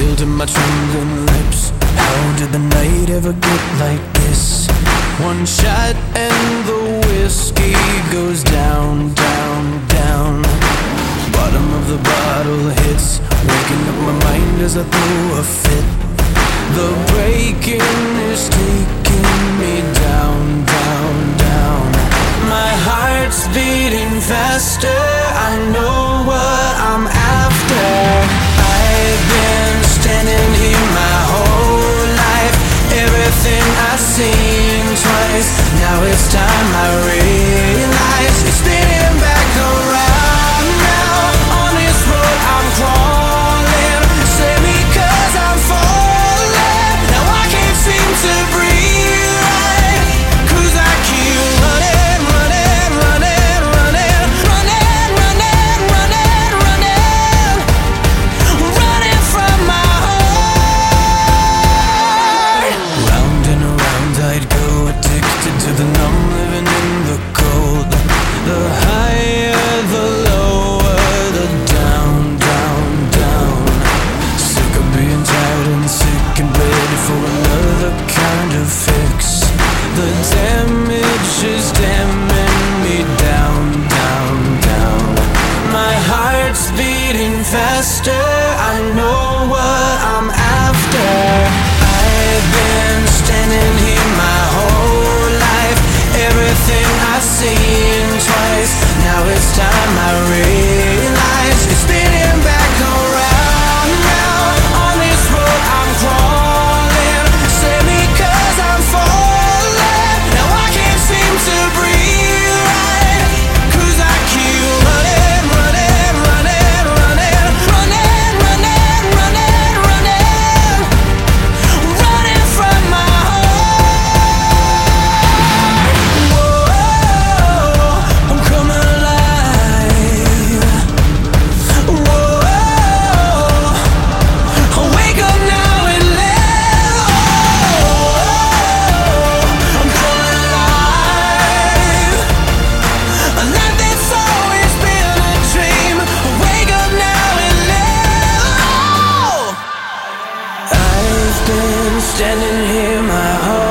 Building my trembling lips. How did the night ever get like this? One shot and the whiskey goes down, down, down. Bottom of the bottle hits. Waking up my mind as I throw a fit. The breaking is taking me down, down, down. My heart's beating faster. This time I realized heart's beating faster. I know what I'm after. I've been standing been standing here, my heart.